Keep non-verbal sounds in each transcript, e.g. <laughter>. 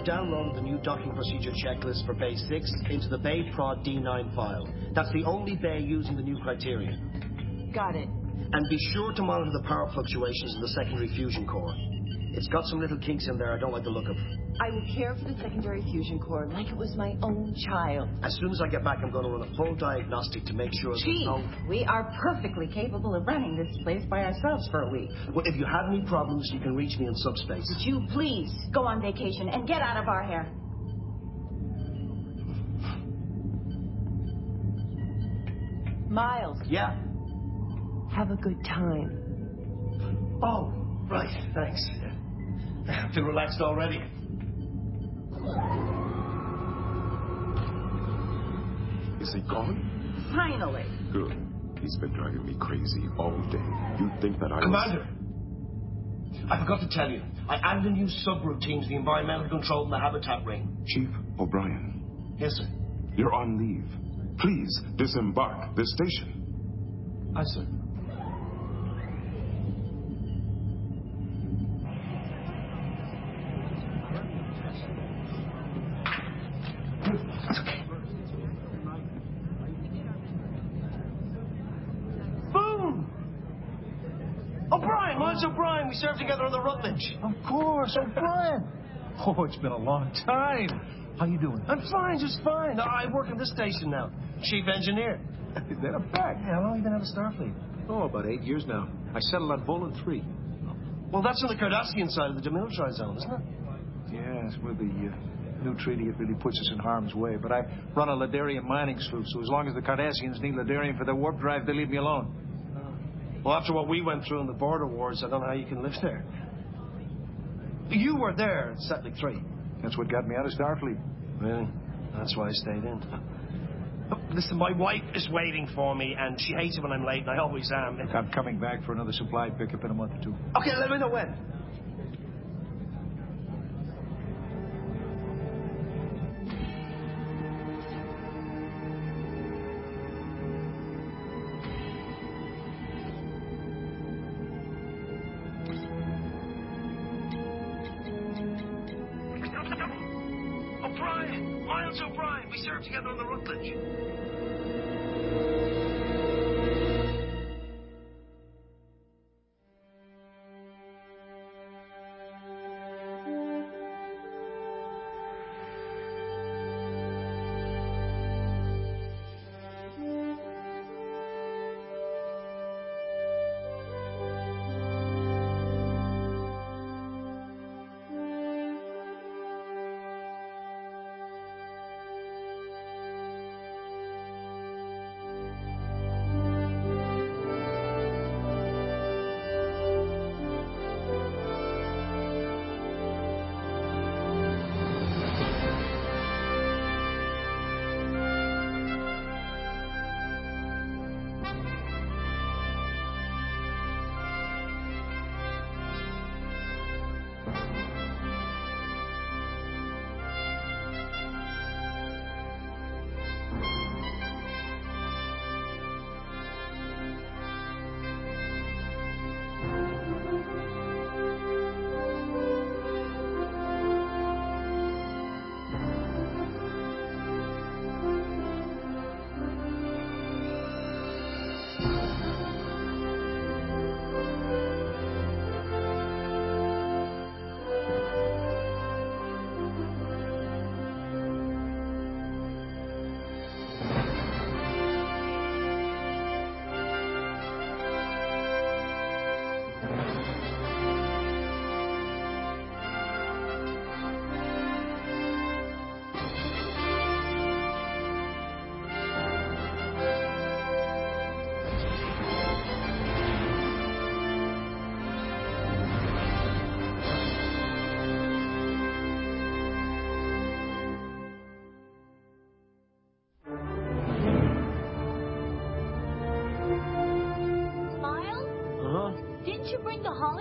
I've downloaded the new docking procedure checklist for Bay 6 into the Bay Prod D9 file. That's the only bay using the new criteria. Got it. And be sure to monitor the power fluctuations in the secondary fusion core. It's got some little kinks in there I don't like the look of. I will care for the secondary fusion core like it was my own child. As soon as I get back, I'm going to run a full diagnostic to make sure Chief, no... we are perfectly capable of running this place by ourselves for a week. Well, if you have any problems, you can reach me in subspace. Would you please go on vacation and get out of our hair? Miles. Yeah? Have a good time. Oh, right. Thanks. <laughs> I feel relaxed already. Is he gone? Finally. Good. He's been driving me crazy all day. You'd think that I Commander! I forgot to tell you. I added a new subroutine to the environmental control in the habitat ring. Chief O'Brien. Yes, sir. You're on leave. Please disembark this station. Aye, sir. O'Brien, Miles O'Brien. We served together on the Rutledge. Of course, O'Brien. Oh, it's been a long time. How you doing? I'm fine, just fine. I work in this station now. Chief engineer. Is that a fact? Yeah, how long have you been out of Starfleet? Oh, about eight years now. I settled on Volan 3. Well, that's on the Cardassian side of the demilitarized zone, isn't it? Yes, with the uh, new treaty, it really puts us in harm's way. But I run a Ladarian mining sloop, so as long as the Cardassians need Ladarian for their warp drive, they leave me alone. Well, after what we went through in the border wars, I don't know how you can live there. You were there at Setlik 3. That's what got me out of Starfleet. Really? That's why I stayed in. <laughs> Listen, my wife is waiting for me, and she hates it when I'm late, and I always am. I'm coming back for another supply pickup in a month or two. Okay, let me know when. うん。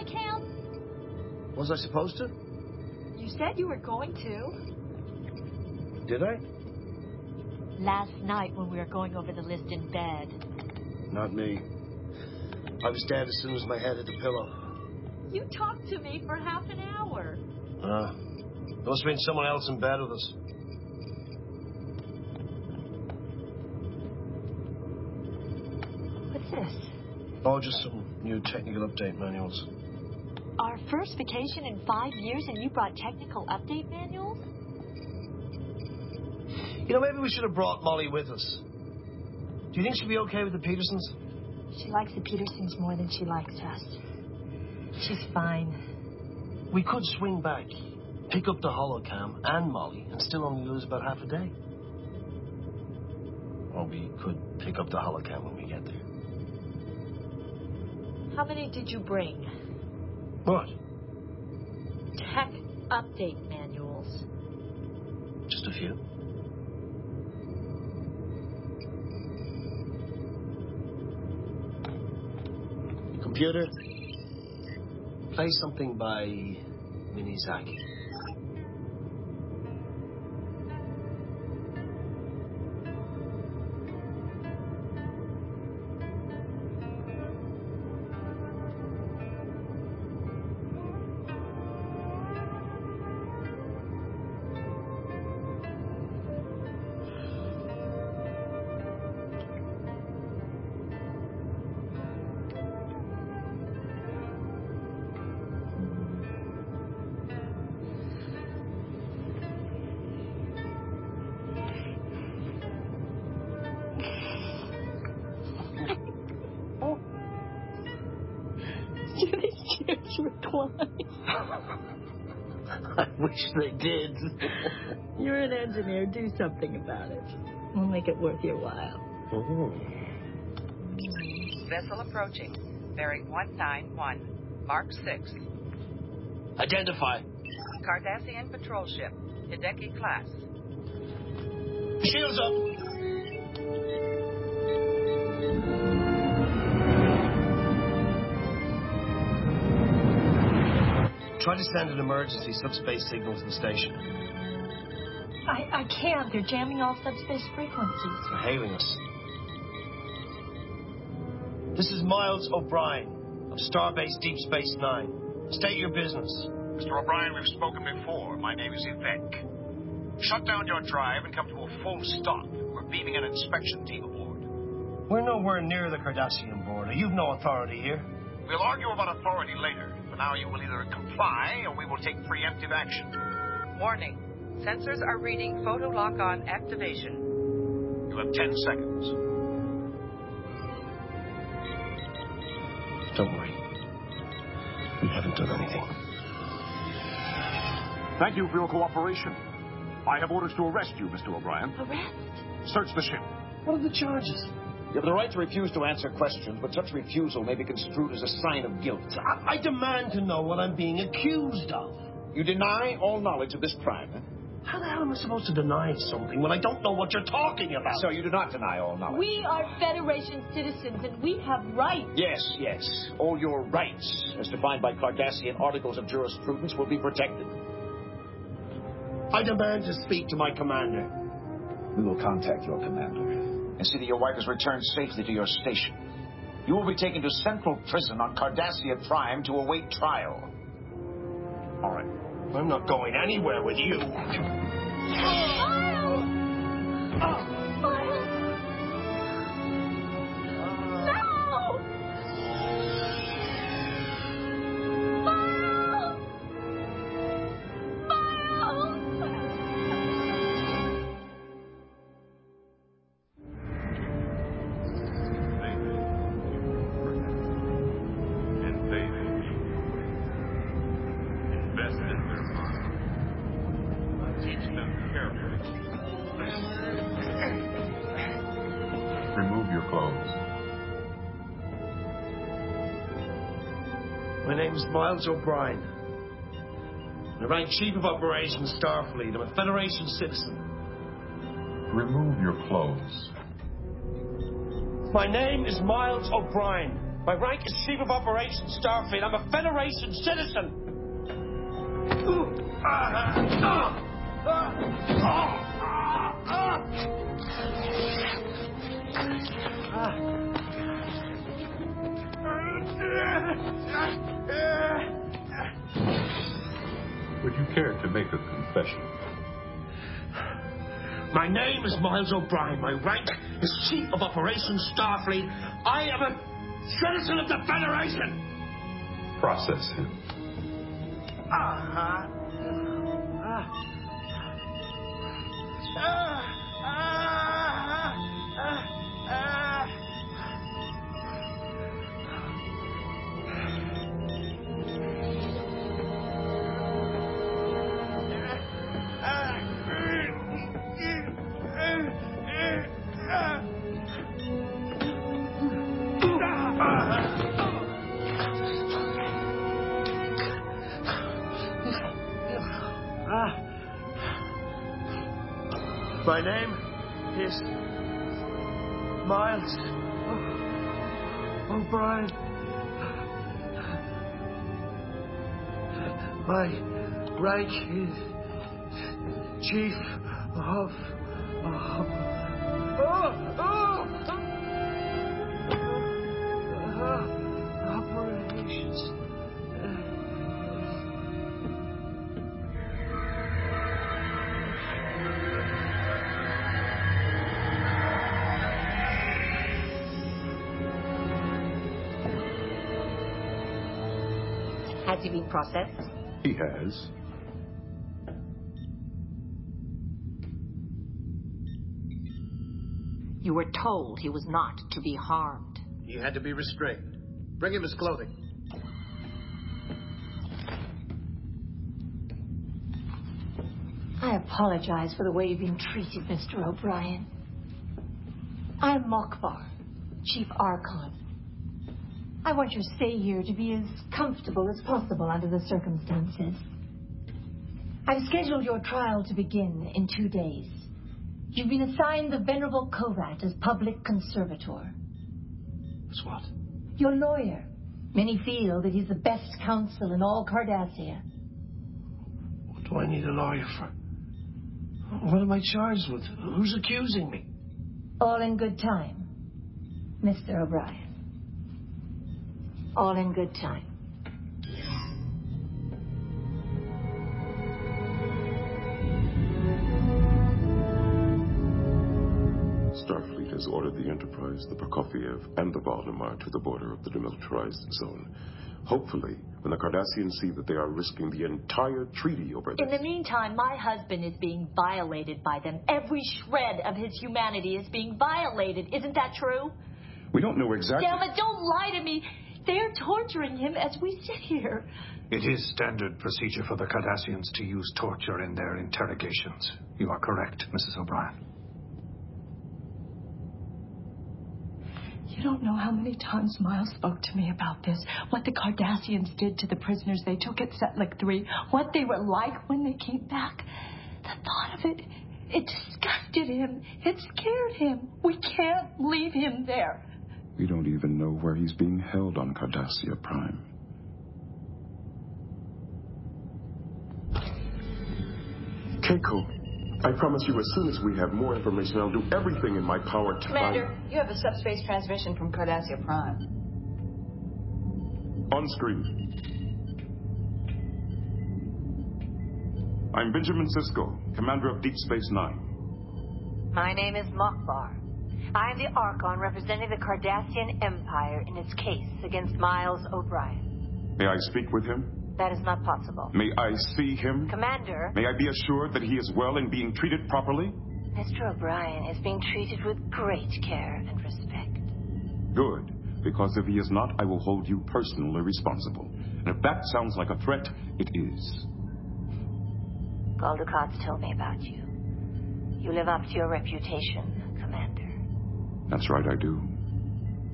The? Was I supposed to? You said you were going to. Did I? Last night when we were going over the list in bed. Not me. I was dead as soon as my head hit the pillow. You talked to me for half an hour. Uh, There must have been someone else in bed with us. What's this? Oh, just some new technical update manuals. Our first vacation in five years, and you brought technical update manuals? You know, maybe we should have brought Molly with us. Do you think she'll be okay with the Petersons? She likes the Petersons more than she likes us. She's fine. We could swing back, pick up the holocam and Molly, and still only lose about half a day. Or we could pick up the holocam when we get there. How many did you bring? What? Tech update manuals. Just a few. Computer, play something by Minizaki. <laughs> they did. You're an engineer. Do something about it. We'll make it worth your while. Vessel approaching. Bearing 191. Mark 6. Identify. Cardassian patrol ship. Hideki class. Shields up. Try to send an emergency subspace signal to the station. I, I can't. They're jamming all subspace frequencies. They're hailing us. This is Miles O'Brien of Starbase Deep Space Nine. State your business. Mr. O'Brien, we've spoken before. My name is Evek. Shut down your drive and come to a full stop. We're beaming an inspection team aboard. We're nowhere near the Cardassian border. You've no authority here. We'll argue about authority later. For now, you will either comply or we will take preemptive action. Warning. Sensors are reading photo lock on activation. You have 10 seconds. Don't worry. We haven't done anything. Thank you for your cooperation. I have orders to arrest you, Mr. O'Brien. Arrest? Search the ship. What are the charges? You have the right to refuse to answer questions, but such refusal may be construed as a sign of guilt. I, I demand to know what I'm being accused of. You deny all knowledge of this crime. eh? How the hell am I supposed to deny something when I don't know what you're talking about? So you do not deny all knowledge. We are Federation citizens and we have rights. Yes, yes. All your rights, as defined by Cardassian articles of jurisprudence, will be protected. I demand to speak to my commander. We will contact your commander and see that your wife is returned safely to your station. You will be taken to Central Prison on Cardassia Prime to await trial. All right. I'm not going anywhere with you. <gasps> And name Miles O'Brien. I rank Chief of Operations Starfleet. I'm a Federation citizen. Remove your clothes. My name is Miles O'Brien. My rank is Chief of Operations Starfleet. I'm a Federation citizen. Would you care to make a confession? My name is Miles O'Brien. My rank is Chief of Operations Starfleet. I am a citizen of the Federation. Process him. Uh-huh. My name is Miles oh, oh, O'Brien. My rank is Chief of, of oh, oh, Has he been processed? He has. You were told he was not to be harmed. He had to be restrained. Bring him his clothing. I apologize for the way you've been treated, Mr. O'Brien. I'm Makbar, Chief Archon. I want your stay here to be as comfortable as possible under the circumstances. I've scheduled your trial to begin in two days. You've been assigned the Venerable Kovat as public conservator. That's what? Your lawyer. Many feel that he's the best counsel in all Cardassia. What do I need a lawyer for? What am I charged with? Who's accusing me? All in good time, Mr. O'Brien. All in good time. Starfleet has ordered the Enterprise, the Prokofiev, and the Valdemar to the border of the demilitarized zone. Hopefully, when the Cardassians see that they are risking the entire treaty over this... In the meantime, my husband is being violated by them. Every shred of his humanity is being violated. Isn't that true? We don't know exactly... Damn it, don't lie to me. They're torturing him as we sit here. It is standard procedure for the Cardassians to use torture in their interrogations. You are correct, Mrs. O'Brien. You don't know how many times Miles spoke to me about this. What the Cardassians did to the prisoners they took at Setlik 3. What they were like when they came back. The thought of it, it disgusted him. It scared him. We can't leave him there. We don't even know where he's being held on Cardassia Prime. Keiko, I promise you as soon as we have more information, I'll do everything in my power to Commander, find... you have a subspace transmission from Cardassia Prime. On screen. I'm Benjamin Sisko, commander of Deep Space Nine. My name is Makbar. I am the Archon representing the Cardassian Empire in its case against Miles O'Brien. May I speak with him? That is not possible. May I see him? Commander, May I be assured that he is well and being treated properly? Mr. O'Brien is being treated with great care and respect. Good, because if he is not, I will hold you personally responsible. And if that sounds like a threat, it is. Gul Dukat's told me about you. You live up to your reputation. That's right, I do.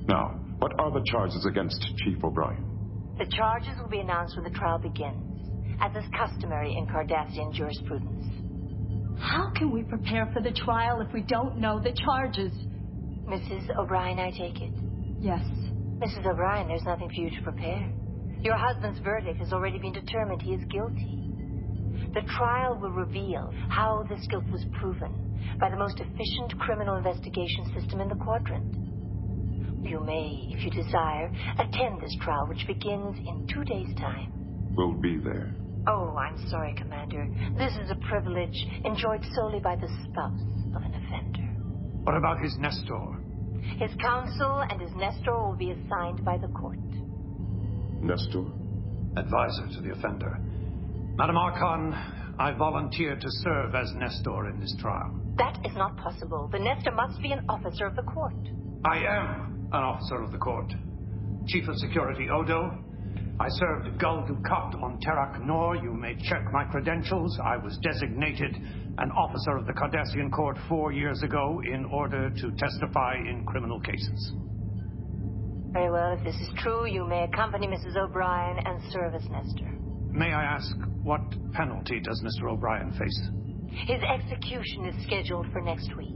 Now, what are the charges against Chief O'Brien? The charges will be announced when the trial begins, as is customary in Cardassian jurisprudence. How can we prepare for the trial if we don't know the charges? Mrs. O'Brien, I take it. Yes. Mrs. O'Brien, there's nothing for you to prepare. Your husband's verdict has already been determined. He is guilty. The trial will reveal how this guilt was proven by the most efficient criminal investigation system in the quadrant. You may, if you desire, attend this trial, which begins in two days' time. We'll be there. Oh, I'm sorry, Commander. This is a privilege enjoyed solely by the spouse of an offender. What about his Nestor? His counsel and his Nestor will be assigned by the court. Nestor? Advisor to the offender. Madam Archon, I volunteer to serve as Nestor in this trial. That is not possible. The Nestor must be an officer of the court. I am an officer of the court. Chief of Security Odo. I served Gul Dukat on Terak Nor. You may check my credentials. I was designated an officer of the Cardassian court four years ago in order to testify in criminal cases. Very well, if this is true, you may accompany Mrs. O'Brien and serve as Nestor. May I ask, what penalty does Mr. O'Brien face? His execution is scheduled for next week.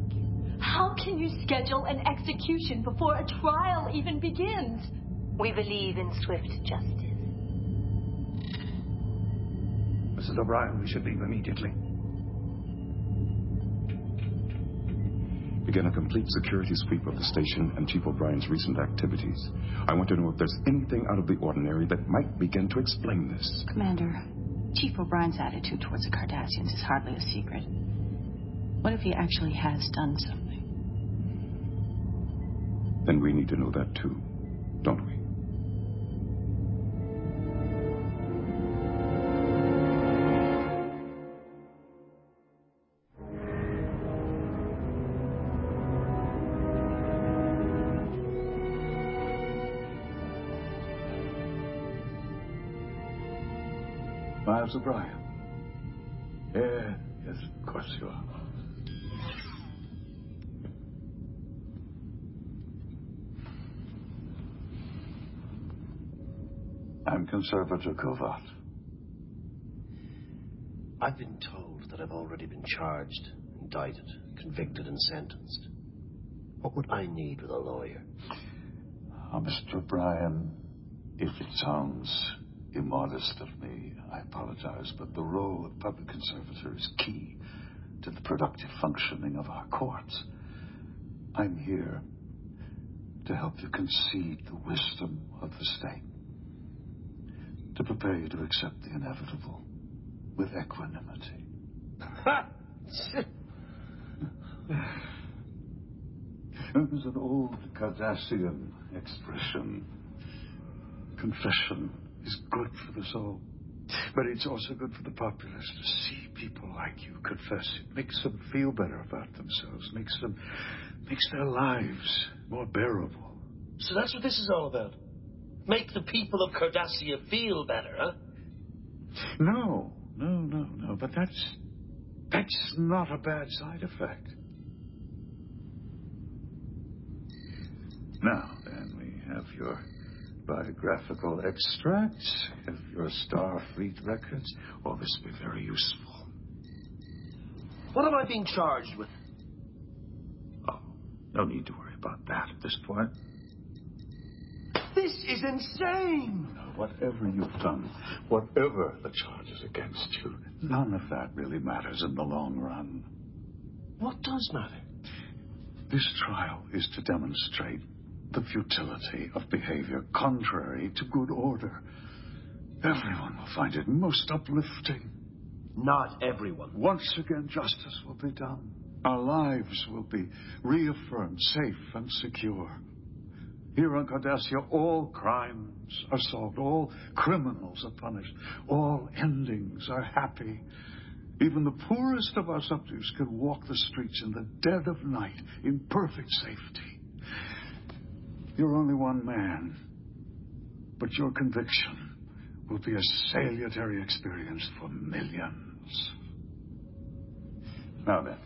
How can you schedule an execution before a trial even begins? We believe in swift justice. Mrs. O'Brien, we should leave immediately. Begin a complete security sweep of the station and Chief O'Brien's recent activities. I want to know if there's anything out of the ordinary that might begin to explain this. Commander, Chief O'Brien's attitude towards the Cardassians is hardly a secret. What if he actually has done something? Then we need to know that too, don't we? Miles O'Brien. Yeah, yes, of course you are. I'm Conservator Kovat. I've been told that I've already been charged, indicted, convicted, and sentenced. What would I need with a lawyer? Uh, oh, Mr. O'Brien, if it sounds immodest of me, I apologize, but the role of public conservator is key to the productive functioning of our courts. I'm here to help you concede the wisdom of the state, to prepare you to accept the inevitable with equanimity. There's <laughs> an old Cardassian expression. Confession is good for the soul. But it's also good for the populace to see people like you confess. It makes them feel better about themselves, makes them makes their lives more bearable. So that's what this is all about. Make the people of Cardassia feel better, huh? No, no, no, no. But that's that's not a bad side effect. Now then, we have your biographical extracts, of your Starfleet records. All this will be very useful. What am I being charged with? Oh, no need to worry about that at this point. This is insane! Whatever you've done, whatever the charges against you, none of that really matters in the long run. What does matter? This trial is to demonstrate the futility of behavior contrary to good order. Everyone will find it most uplifting. Not everyone. Once again, justice will be done. Our lives will be reaffirmed safe and secure. Here on Cardassia, all crimes are solved, all criminals are punished, all endings are happy. Even the poorest of our subjects can walk the streets in the dead of night in perfect safety. You're only one man, but your conviction will be a salutary experience for millions. Now then,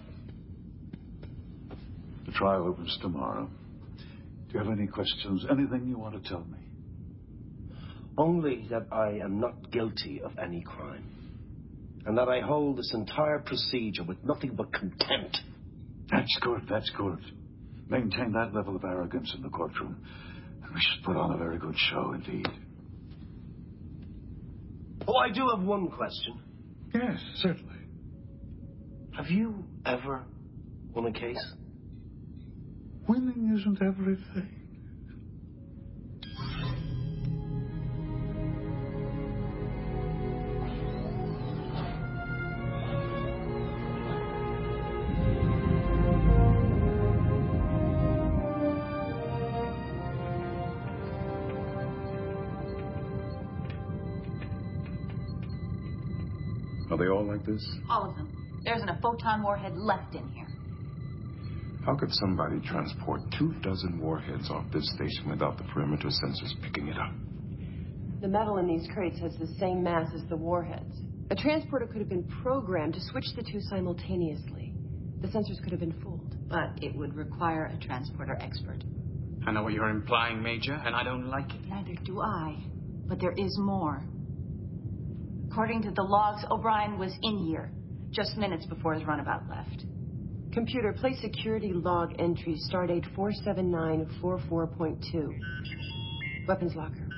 the trial opens tomorrow. Do you have any questions? Anything you want to tell me? Only that I am not guilty of any crime. And that I hold this entire procedure with nothing but contempt. That's good, that's good. Maintain that level of arrogance in the courtroom, and we should put on a very good show indeed. Oh, I do have one question. Yes, certainly. Have you ever won a case? Winning isn't everything. Like this? All of them. There isn't a photon warhead left in here. How could somebody transport two dozen warheads off this station without the perimeter sensors picking it up? The metal in these crates has the same mass as the warheads. A transporter could have been programmed to switch the two simultaneously. The sensors could have been fooled. But it would require a transporter expert. I know what you're implying, Major, and I don't like it. Neither do I. But there is more. According to the logs, O'Brien was in here just minutes before his runabout left. Computer, play security log entry, stardate 47944.2. Weapons locker.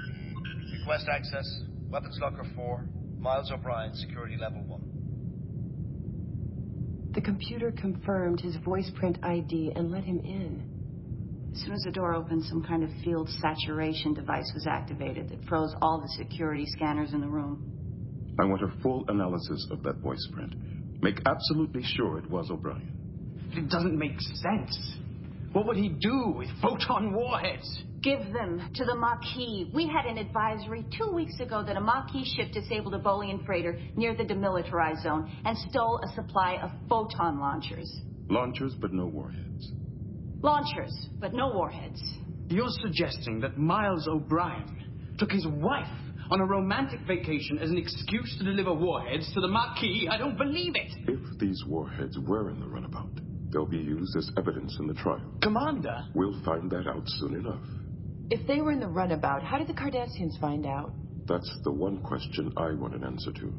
Request access. Weapons locker 4. Miles O'Brien, security level 1. The computer confirmed his voice print ID and let him in. As soon as the door opened, some kind of field saturation device was activated that froze all the security scanners in the room. I want a full analysis of that voice print. Make absolutely sure it was O'Brien. It doesn't make sense. What would he do with photon warheads? Give them to the Maquis. We had an advisory two weeks ago that a Maquis ship disabled a Bolian freighter near the demilitarized zone and stole a supply of photon launchers. Launchers, but no warheads. Launchers, but no warheads. You're suggesting that Miles O'Brien took his wife on a romantic vacation as an excuse to deliver warheads to the Maquis, I don't believe it. If these warheads were in the runabout, they'll be used as evidence in the trial. Commander? We'll find that out soon enough. If they were in the runabout, how did the Cardassians find out? That's the one question I want an answer to.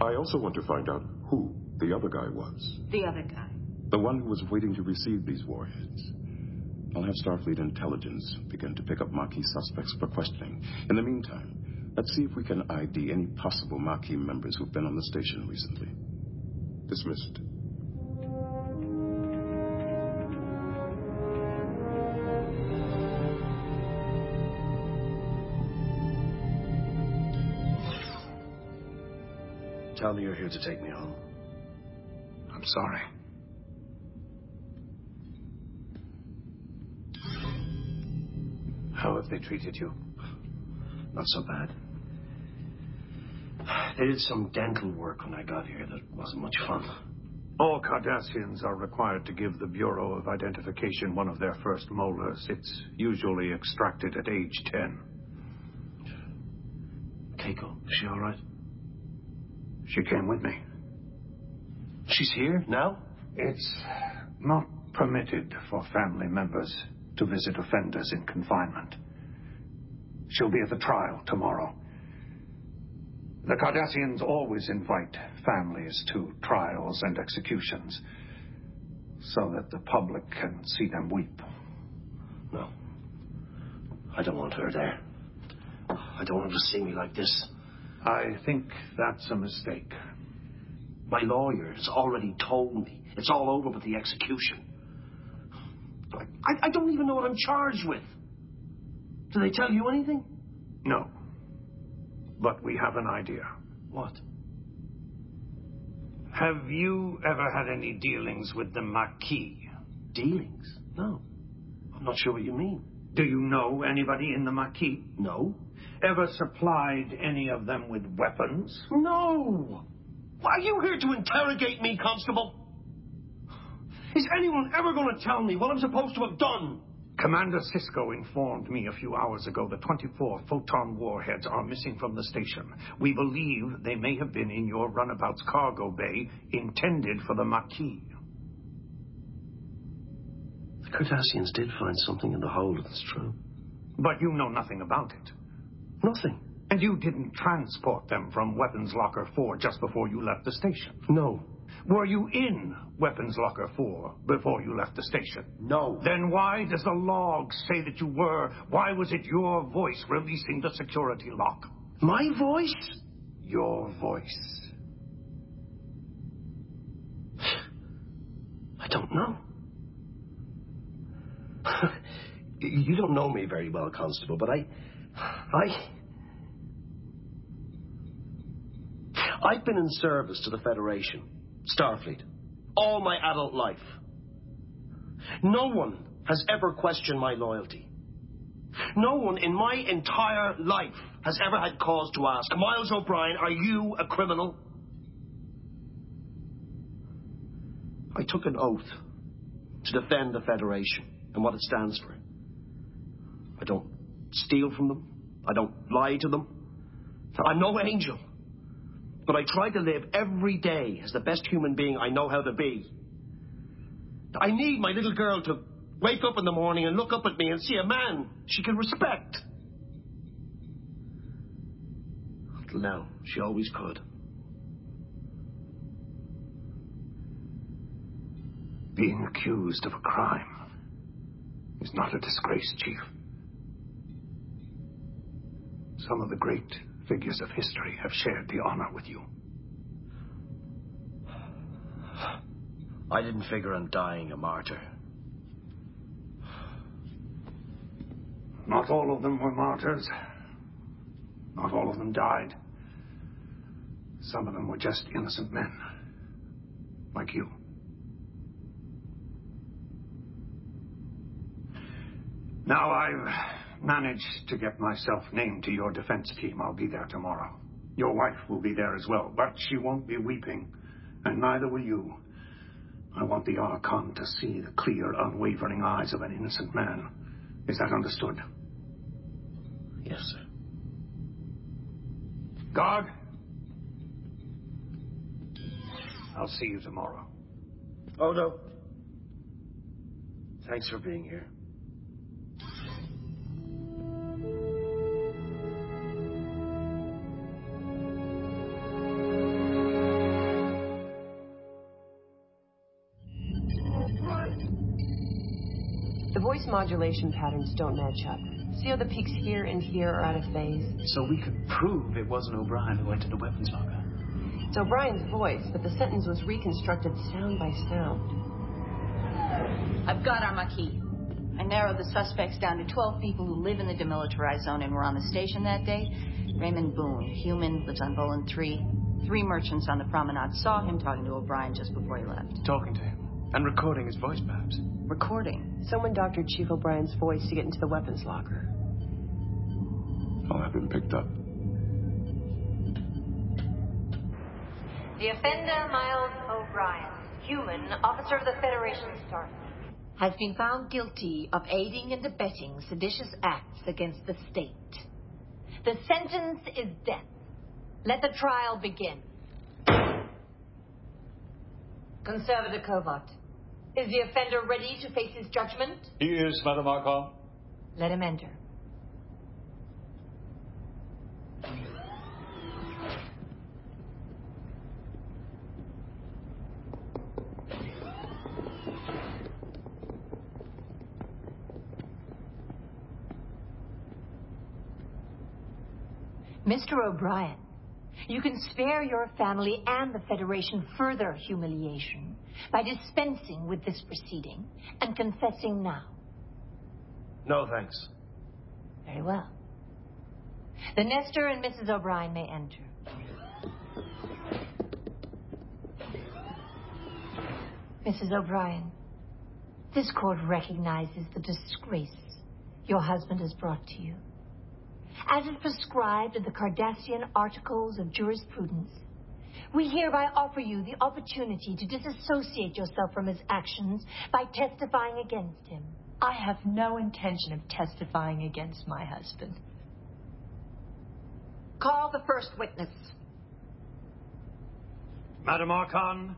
I also want to find out who the other guy was. The other guy? The one who was waiting to receive these warheads. I'll have Starfleet intelligence begin to pick up Maquis suspects for questioning. In the meantime, let's see if we can ID any possible Maquis members who've been on the station recently. Dismissed. Tell me you're here to take me home. I'm sorry. How have they treated you? Not so bad. They did some dental work when I got here that wasn't much fun. All Cardassians are required to give the Bureau of Identification one of their first molars. It's usually extracted at age 10. Keiko, is she all right? She came with me. She's here now? It's not permitted for family members to visit offenders in confinement. She'll be at the trial tomorrow. The Cardassians always invite families to trials and executions so that the public can see them weep. No. I don't want her there. I don't want her to see me like this. I think that's a mistake. My lawyer has already told me it's all over with the execution. I, I don't even know what I'm charged with. Do they tell you anything? No. But we have an idea. What? Have you ever had any dealings with the Maquis? Dealings? No. I'm not sure what you mean. Do you know anybody in the Maquis? No. Ever supplied any of them with weapons? No! Why are you here to interrogate me, Constable? Is anyone ever going to tell me what I'm supposed to have done? Commander Sisko informed me a few hours ago that 24 photon warheads are missing from the station. We believe they may have been in your runabout's cargo bay, intended for the Maquis. The Cardassians did find something in the hold, that's true. But you know nothing about it. Nothing. And you didn't transport them from Weapons Locker 4 just before you left the station? No. Were you in Weapons Locker 4 before you left the station? No. Then why does the log say that you were? Why was it your voice releasing the security lock? My voice? Your voice. I don't know. you don't know me very well, Constable, but I. I. I've been in service to the Federation, Starfleet all my adult life. No one has ever questioned my loyalty. No one in my entire life has ever had cause to ask, Miles O'Brien, are you a criminal? I took an oath to defend the Federation and what it stands for. I don't steal from them. I don't lie to them. I'm no angel. But I try to live every day as the best human being I know how to be. I need my little girl to wake up in the morning and look up at me and see a man she can respect. Until now, she always could. Being accused of a crime is not a disgrace, Chief. Some of the great figures of history have shared the honor with you. I didn't figure on dying a martyr. Not all of them were martyrs. Not all of them died. Some of them were just innocent men. Like you. Now I've managed to get myself named to your defense team. I'll be there tomorrow. Your wife will be there as well, but she won't be weeping, and neither will you. I want the Archon to see the clear, unwavering eyes of an innocent man. Is that understood? Yes, sir. Guard. I'll see you tomorrow. Odo. Thanks for being here. Voice modulation patterns don't match up. See how the peaks here and here are out of phase? So we could prove it wasn't O'Brien who entered the weapons locker. It's O'Brien's voice, but the sentence was reconstructed sound by sound. I've got our Maquis. I narrowed the suspects down to 12 people who live in the demilitarized zone and were on the station that day. Raymond Boone, human, lives on Volan 3. Three merchants on the promenade saw him talking to O'Brien just before he left. Talking to him. And recording his voice, perhaps. Recording. Someone doctored Chief O'Brien's voice to get into the weapons locker. I'll have him picked up. The offender, Miles O'Brien, human, officer of the Federation Star, has been found guilty of aiding and abetting seditious acts against the state. The sentence is death. Let the trial begin. Conservator Kovat, is the offender ready to face his judgment? He is, Madam Archon. Let him enter. Mr. O'Brien, you can spare your family and the Federation further humiliation by dispensing with this proceeding and confessing now. No, thanks. Very well. The Nestor and Mrs. O'Brien may enter. Mrs. O'Brien, this court recognizes the disgrace your husband has brought to you. As is prescribed in the Cardassian Articles of Jurisprudence, we hereby offer you the opportunity to disassociate yourself from his actions by testifying against him. I have no intention of testifying against my husband. Call the first witness. Madam Archon,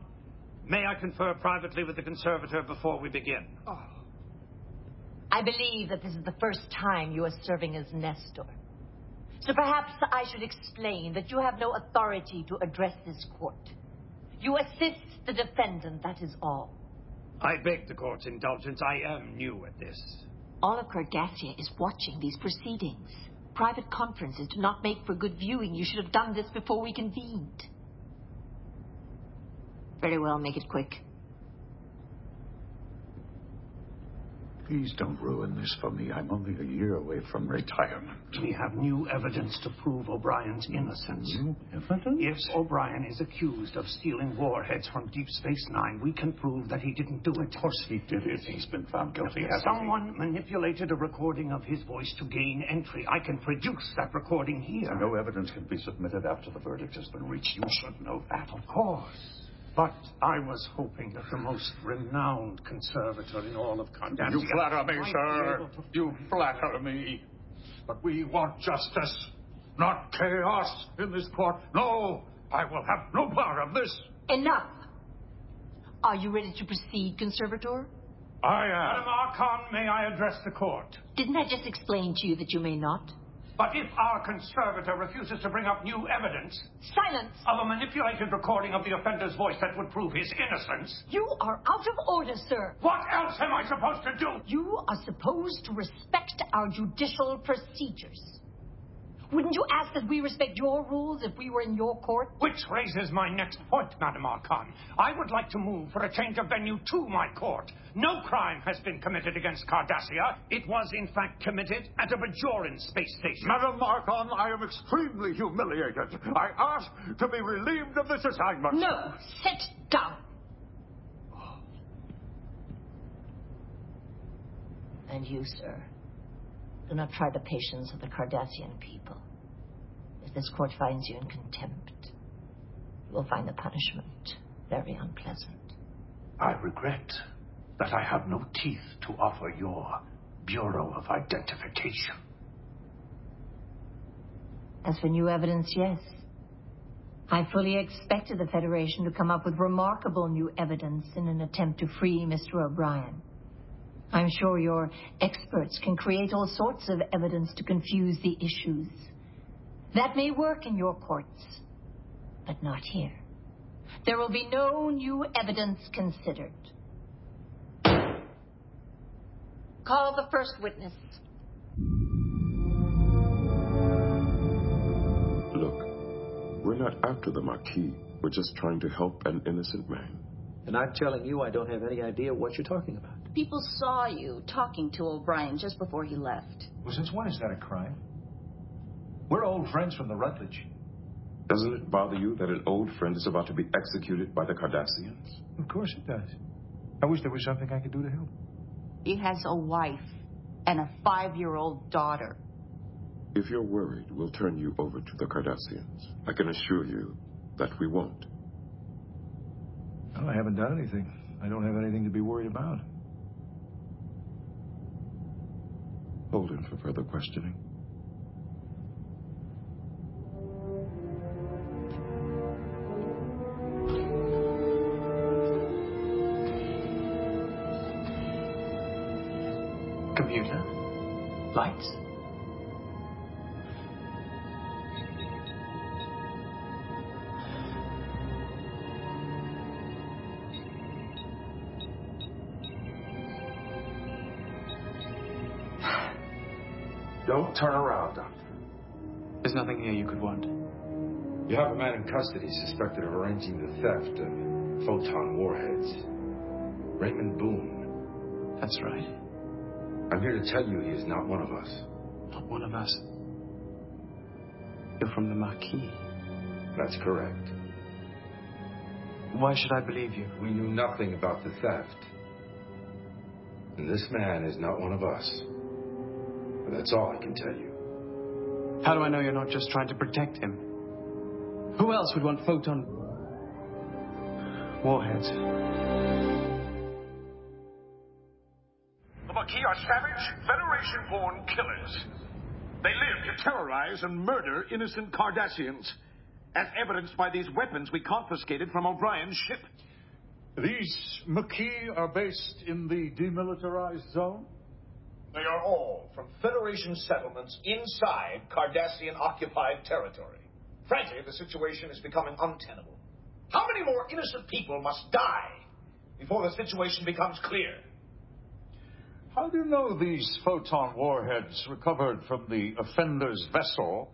may I confer privately with the conservator before we begin? Oh. I believe that this is the first time you are serving as Nestor. So perhaps I should explain that you have no authority to address this court. You assist the defendant, that is all. I beg the court's indulgence. I am new at this. All of Cardassia is watching these proceedings. Private conferences do not make for good viewing. You should have done this before we convened. Very well, make it quick. Please don't ruin this for me. I'm only a year away from retirement. We have new evidence to prove O'Brien's innocence. New evidence? If O'Brien is accused of stealing warheads from Deep Space Nine, we can prove that he didn't do it. Of course he did it. He's been found guilty. Someone manipulated a recording of his voice to gain entry, I can produce that recording here. No evidence can be submitted after the verdict has been reached. You should know that. Of course. But I was hoping that the most renowned conservator in all of Cardassia... You flatter me, sir. to- You flatter me. But we want justice, not chaos in this court. No, I will have no part of this. Enough! Are you ready to proceed, Conservator? I am. Madam Archon, may I address the court? Didn't I just explain to you that you may not? But if our conservator refuses to bring up new evidence... Silence! Of a manipulated recording of the offender's voice that would prove his innocence... You are out of order, sir. What else am I supposed to do? You are supposed to respect our judicial procedures. Wouldn't you ask that we respect your rules if we were in your court? Which raises my next point, Madame Archon. I would like to move for a change of venue to my court. No crime has been committed against Cardassia. It was, in fact, committed at a Bajoran space station. Madame Archon, I am extremely humiliated. I ask to be relieved of this assignment. No! Sit down! And you, sir, do not try the patience of the Cardassian people. If this court finds you in contempt, you will find the punishment very unpleasant. I regret that I have no teeth to offer your Bureau of Identification. As for new evidence, yes. I fully expected the Federation to come up with remarkable new evidence in an attempt to free Mr. O'Brien. I'm sure your experts can create all sorts of evidence to confuse the issues. That may work in your courts, but not here. There will be no new evidence considered. Call the first witness. Look, we're not after the Maquis. We're just trying to help an innocent man. And I'm telling you, I don't have any idea what you're talking about. People saw you talking to O'Brien just before he left. Well, since when is that a crime? We're old friends from the Rutledge. Doesn't it bother you that an old friend is about to be executed by the Cardassians? Of course it does. I wish there was something I could do to help. He has a wife and a five-year-old daughter. If you're worried, we'll turn you over to the Cardassians. I can assure you that we won't. Well, I haven't done anything. I don't have anything to be worried about. Hold him for further questioning. In custody suspected of arranging the theft of photon warheads. Raymond Boone. That's right. I'm here to tell you he is not one of us. Not one of us. You're from the Maquis. That's correct. Why should I believe you? We knew nothing about the theft. And this man is not one of us. But that's all I can tell you. How do I know you're not just trying to protect him? Who else would want photon warheads? The Maquis are savage, Federation-born killers. They live to terrorize and murder innocent Cardassians, as evidenced by these weapons we confiscated from O'Brien's ship. These Maquis are based in the demilitarized zone? They are all from Federation settlements inside Cardassian occupied territory. Frankly, the situation is becoming untenable. How many more innocent people must die before the situation becomes clear? How do you know these photon warheads recovered from the offender's vessel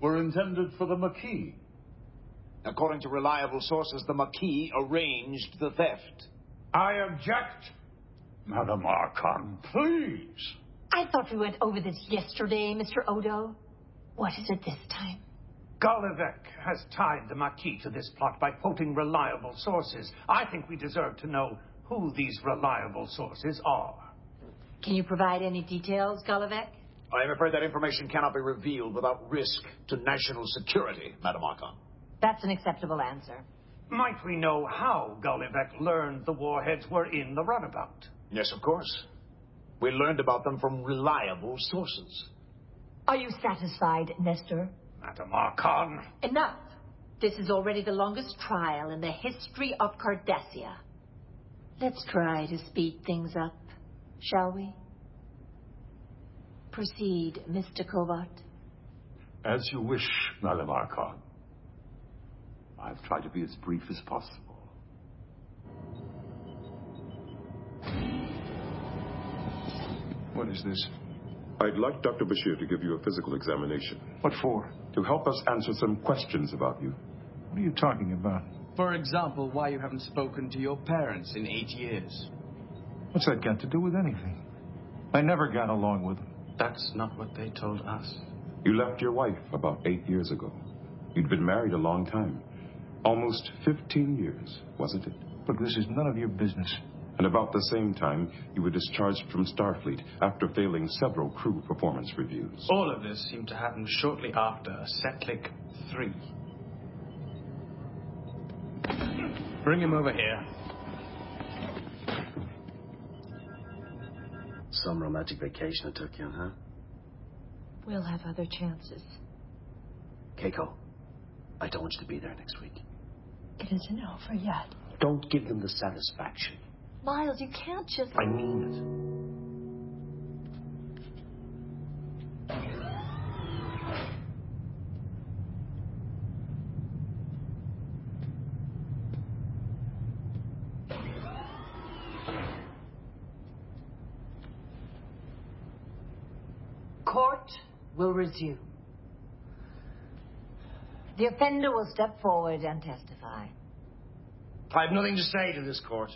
were intended for the Maquis? According to reliable sources, the Maquis arranged the theft. I object. Madam Archon, please. I thought we went over this yesterday, Mr. Odo. What is it this time? Gul Evek has tied the Maquis to this plot by quoting reliable sources. I think we deserve to know who these reliable sources are. Can you provide any details, Gul Evek? I am afraid that information cannot be revealed without risk to national security, Madam Archon. That's an acceptable answer. Might we know how Gul Evek learned the warheads were in the runabout? Yes, of course. We learned about them from reliable sources. Are you satisfied, Nestor? Madam Archon. Enough. This is already the longest trial in the history of Cardassia. Let's try to speed things up, shall we? Proceed, Mr. Kovat. As you wish, Madam Archon. I've tried to be as brief as possible. What is this? I'd like Dr. Bashir to give you a physical examination. What for? To help us answer some questions about you. What are you talking about? For example, why you haven't spoken to your parents in eight years. What's that got to do with anything? I never got along with them. That's not what they told us. You left your wife about eight years ago. You'd been married a long time. Almost 15 years, wasn't it? But this is none of your business. And about the same time, you were discharged from Starfleet after failing several crew performance reviews. All of this seemed to happen shortly after Setlik 3. Bring him over here. Some romantic vacation I took you on, huh? We'll have other chances. Keiko, I don't want you to be there next week. It isn't over yet. Don't give them the satisfaction. Miles, you can't just. I mean it. Court will resume. The offender will step forward and testify. I have nothing to say to this court.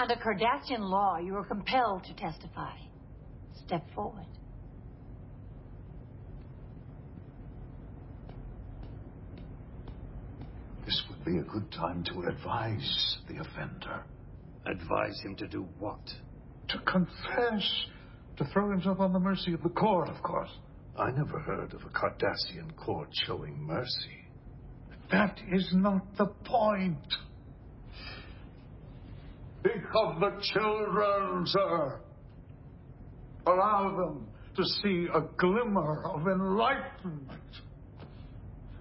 Under Cardassian law, you are compelled to testify. Step forward. This would be a good time to advise the offender. Advise him to do what? To confess. To throw himself on the mercy of the court, of course. I never heard of a Cardassian court showing mercy. That is not the point. Think of the children, sir. Uh, allow them to see a glimmer of enlightenment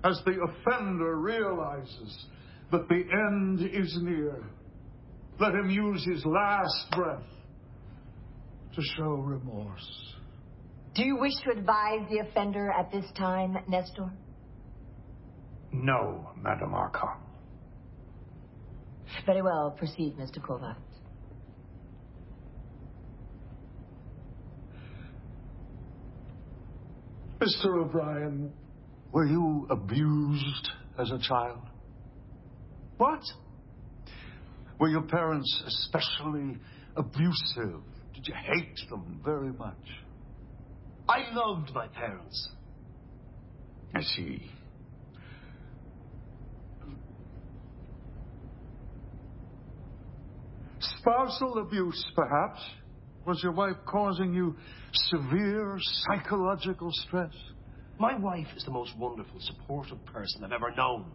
as the offender realizes that the end is near. Let him use his last breath to show remorse. Do you wish to advise the offender at this time, Nestor? No, Madam Archon. Very well. Proceed, Mr. Kovat. Mr. O'Brien, were you abused as a child? What? Were your parents especially abusive? Did you hate them very much? I loved my parents. I see. Spousal abuse, perhaps? Was your wife causing you severe psychological stress? My wife is the most wonderful, supportive person I've ever known.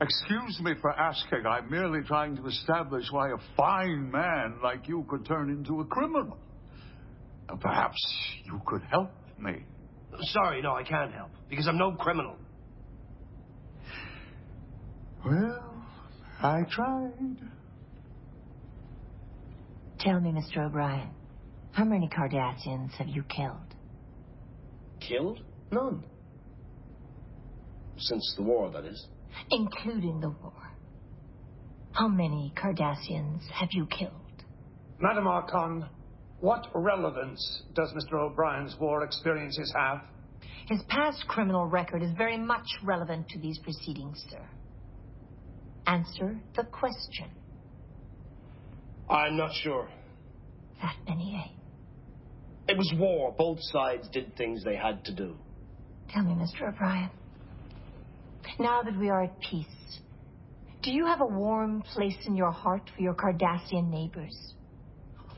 Excuse me for asking. I'm merely trying to establish why a fine man like you could turn into a criminal. Perhaps you could help me. Sorry, no, I can't help. Because I'm no criminal. Well, I tried. Tell me, Mr. O'Brien, how many Cardassians have you killed? Killed? None. Since the war, that is. Including the war. How many Cardassians have you killed? Madam Archon, what relevance does Mr. O'Brien's war experiences have? His past criminal record is very much relevant to these proceedings, sir. Answer the question. I'm not sure. That many, eh? It was war. Both sides did things they had to do. Tell me, Mr. O'Brien. Now that we are at peace, do you have a warm place in your heart for your Cardassian neighbors?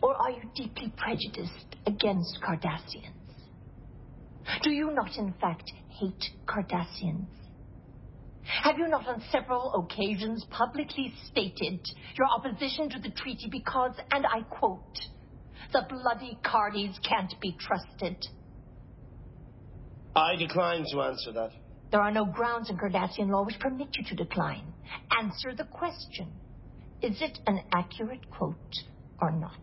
Or are you deeply prejudiced against Cardassians? Do you not, in fact, hate Cardassians? Have you not on several occasions publicly stated your opposition to the treaty because, and I quote, the bloody Cardis can't be trusted? I decline to answer that. There are no grounds in Cardassian law which permit you to decline. Answer the question. Is it an accurate quote or not?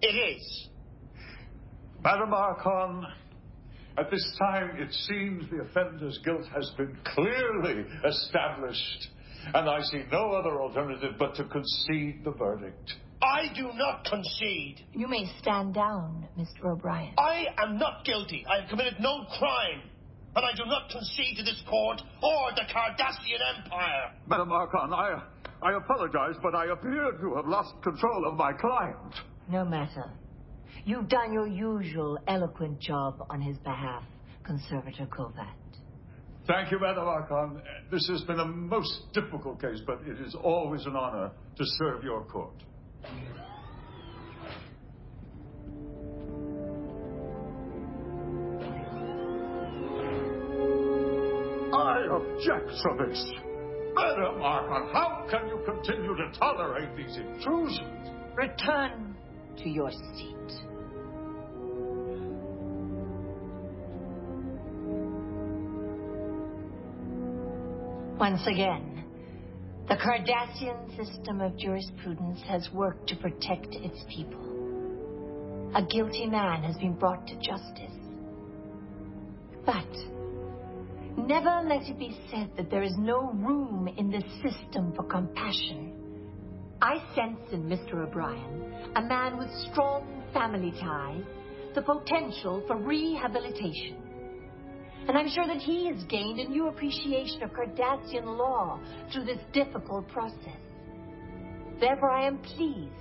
It is. Madam Archon, at this time it seems the offender's guilt has been clearly established, and I see no other alternative but to concede the verdict. I do not concede. You may stand down, Mr. O'Brien. I am not guilty. I have committed no crime. And I do not concede to this court or the Cardassian Empire. Madam Archon, I, I apologize, but I appear to have lost control of my client. No matter. You've done your usual eloquent job on his behalf, Conservator Kovat. Thank you, Madam Archon. This has been a most difficult case, but it is always an honor to serve your court. I object to this. Madam Archon, how can you continue to tolerate these intrusions? Return to your seat. Once again, the Cardassian system of jurisprudence has worked to protect its people. A guilty man has been brought to justice. But never let it be said that there is no room in this system for compassion. I sense in Mr. O'Brien, a man with strong family ties, the potential for rehabilitation. And I'm sure that he has gained a new appreciation of Cardassian law through this difficult process. Therefore, I am pleased,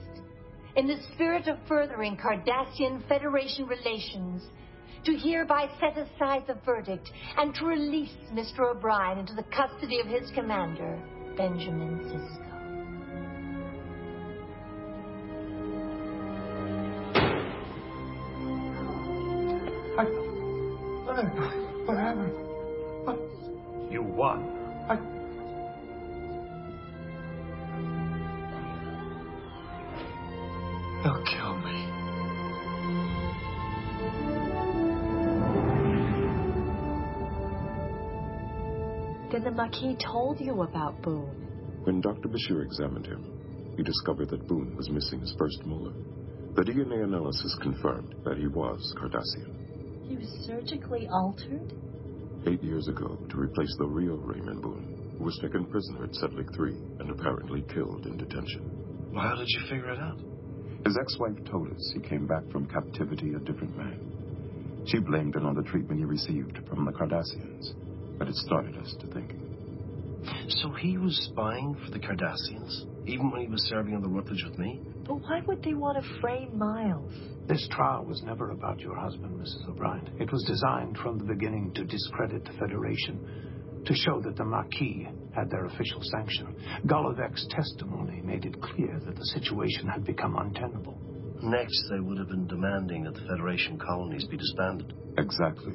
in the spirit of furthering Cardassian Federation relations, to hereby set aside the verdict and to release Mr. O'Brien into the custody of his commander, Benjamin Sisko. What, what happened? What? You won. I... They'll kill me. Then the Maquis told you about Boone. When Dr. Bashir examined him, he discovered that Boone was missing his first molar. The DNA analysis confirmed that he was Cardassian. He was surgically altered? Eight years ago, to replace the real Raymond Boone, who was taken prisoner at Setlik 3 and apparently killed in detention. Well, how did you figure it out? His ex-wife told us he came back from captivity a different man. She blamed it on the treatment he received from the Cardassians, but it started us to thinking. So he was spying for the Cardassians, even when he was serving on the Rutledge with me? But why would they want to frame Miles? This trial was never about your husband, Mrs. O'Brien. It was designed from the beginning to discredit the Federation, to show that the Maquis had their official sanction. Gul Evek's testimony made it clear that the situation had become untenable. Next, they would have been demanding that the Federation colonies be disbanded. Exactly.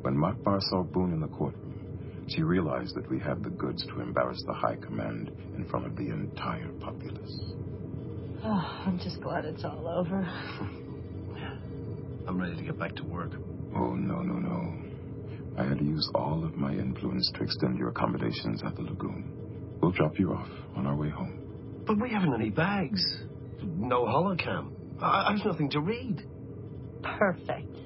When Makbar saw Boone in the courtroom, she realized that we had the goods to embarrass the High Command in front of the entire populace. Oh, I'm just glad it's all over. I'm ready to get back to work. Oh, no, no, no. I had to use all of my influence to extend your accommodations at the lagoon. We'll drop you off on our way home. But we haven't any bags. No holocam. I, I have nothing to read. Perfect.